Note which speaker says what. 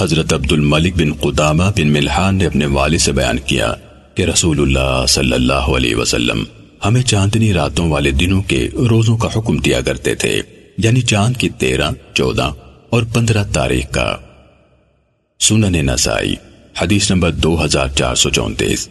Speaker 1: حضرت عبد الملک بن قدامہ بن ملحان نے اپنے والد سے بیان کیا کہ رسول اللہ صلی اللہ علیہ وسلم ہمیں چاندنی راتوں والے دنوں کے روزوں کا حکم دیا کرتے تھے یعنی چاند کی تیرہ، چودہ اور پندرہ تاریخ کا۔ سنن نسائی، حدیث نمبر دو ہزار چار سو چونتیس۔